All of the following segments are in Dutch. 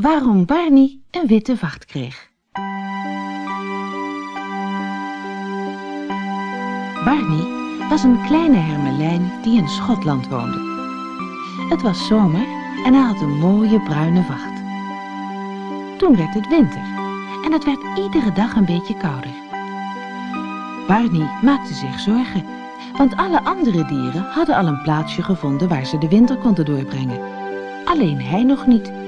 Waarom Barney een witte vacht kreeg. Barney was een kleine hermelijn die in Schotland woonde. Het was zomer en hij had een mooie bruine vacht. Toen werd het winter en het werd iedere dag een beetje kouder. Barney maakte zich zorgen, want alle andere dieren hadden al een plaatsje gevonden waar ze de winter konden doorbrengen. Alleen hij nog niet.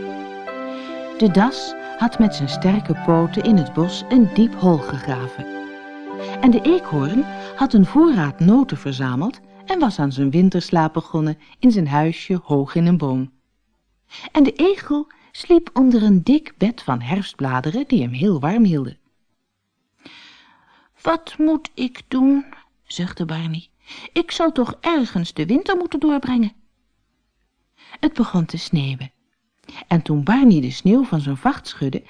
De das had met zijn sterke poten in het bos een diep hol gegraven. En de eekhoorn had een voorraad noten verzameld en was aan zijn winterslaap begonnen in zijn huisje hoog in een boom. En de egel sliep onder een dik bed van herfstbladeren die hem heel warm hielden. Wat moet ik doen, zuchtte Barney. Ik zal toch ergens de winter moeten doorbrengen. Het begon te sneeuwen. En toen Barney de sneeuw van zijn vacht schudde,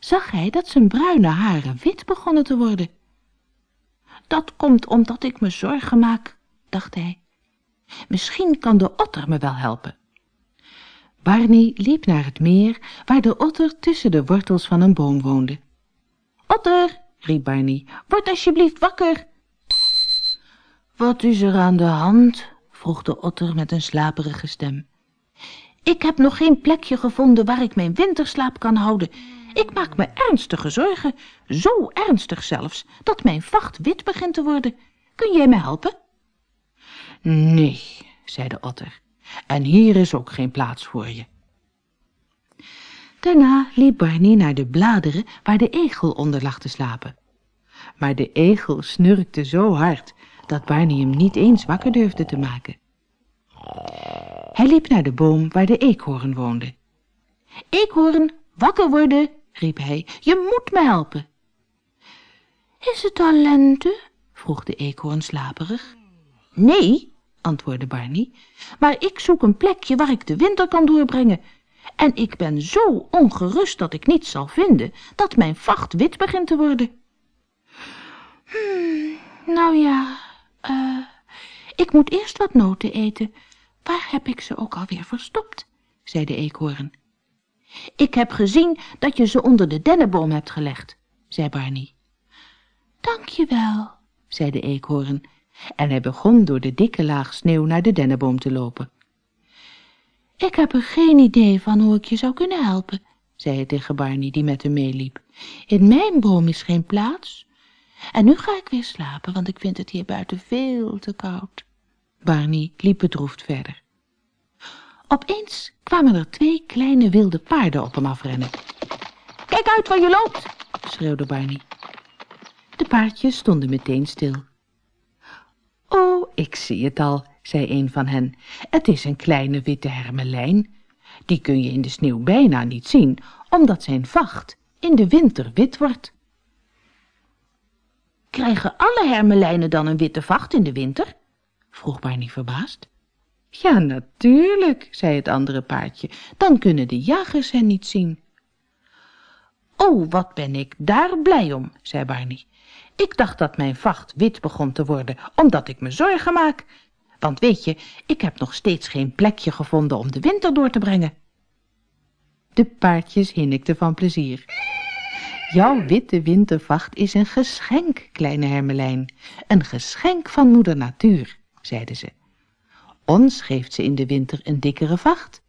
zag hij dat zijn bruine haren wit begonnen te worden. Dat komt omdat ik me zorgen maak, dacht hij. Misschien kan de otter me wel helpen. Barney liep naar het meer, waar de otter tussen de wortels van een boom woonde. Otter, riep Barney, word alsjeblieft wakker. Wat is er aan de hand? vroeg de otter met een slaperige stem. Ik heb nog geen plekje gevonden waar ik mijn winterslaap kan houden. Ik maak me ernstige zorgen, zo ernstig zelfs, dat mijn vacht wit begint te worden. Kun jij me helpen? Nee, zei de otter, en hier is ook geen plaats voor je. Daarna liep Barney naar de bladeren waar de egel onder lag te slapen. Maar de egel snurkte zo hard dat Barney hem niet eens wakker durfde te maken. Hij liep naar de boom waar de eekhoorn woonde. Eekhoorn, wakker worden, riep hij, je moet me helpen. Is het al lente? vroeg de eekhoorn slaperig. Nee, antwoordde Barney, maar ik zoek een plekje waar ik de winter kan doorbrengen. En ik ben zo ongerust dat ik niets zal vinden, dat mijn vacht wit begint te worden. Hmm, nou ja, uh, ik moet eerst wat noten eten. Waar heb ik ze ook alweer verstopt? zei de eekhoorn. Ik heb gezien dat je ze onder de dennenboom hebt gelegd, zei Barney. Dank je wel, zei de eekhoorn, en hij begon door de dikke laag sneeuw naar de dennenboom te lopen. Ik heb er geen idee van hoe ik je zou kunnen helpen, zei hij tegen Barney die met hem meeliep. In mijn boom is geen plaats. En nu ga ik weer slapen, want ik vind het hier buiten veel te koud. Barney liep bedroefd verder. Opeens kwamen er twee kleine wilde paarden op hem afrennen. Kijk uit waar je loopt, schreeuwde Barney. De paardjes stonden meteen stil. Oh, ik zie het al, zei een van hen. Het is een kleine witte hermelijn. Die kun je in de sneeuw bijna niet zien, omdat zijn vacht in de winter wit wordt. Krijgen alle hermelijnen dan een witte vacht in de winter? Vroeg Barney verbaasd. Ja, natuurlijk, zei het andere paardje, dan kunnen de jagers hen niet zien. Oh, wat ben ik daar blij om, zei Barney. Ik dacht dat mijn vacht wit begon te worden, omdat ik me zorgen maak. Want weet je, ik heb nog steeds geen plekje gevonden om de winter door te brengen. De paardjes hinnikten van plezier. Jouw witte wintervacht is een geschenk, kleine hermelijn. Een geschenk van moeder natuur, zeiden ze. Ons geeft ze in de winter een dikkere vacht.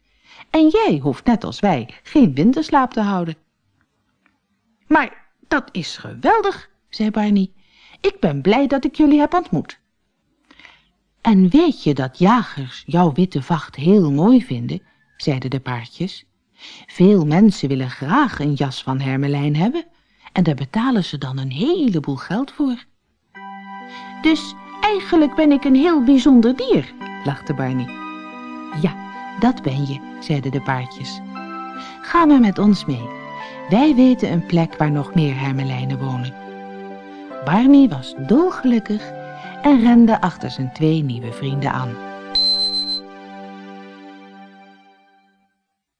En jij hoeft net als wij geen winterslaap te houden. Maar dat is geweldig, zei Barney. Ik ben blij dat ik jullie heb ontmoet. En weet je dat jagers jouw witte vacht heel mooi vinden, zeiden de paardjes. Veel mensen willen graag een jas van hermelijn hebben en daar betalen ze dan een heleboel geld voor. Dus eigenlijk ben ik een heel bijzonder dier, lachte Barney. Ja, dat ben je, zeiden de paardjes. Ga maar met ons mee. Wij weten een plek waar nog meer hermelijnen wonen. Barney was dolgelukkig en rende achter zijn twee nieuwe vrienden aan.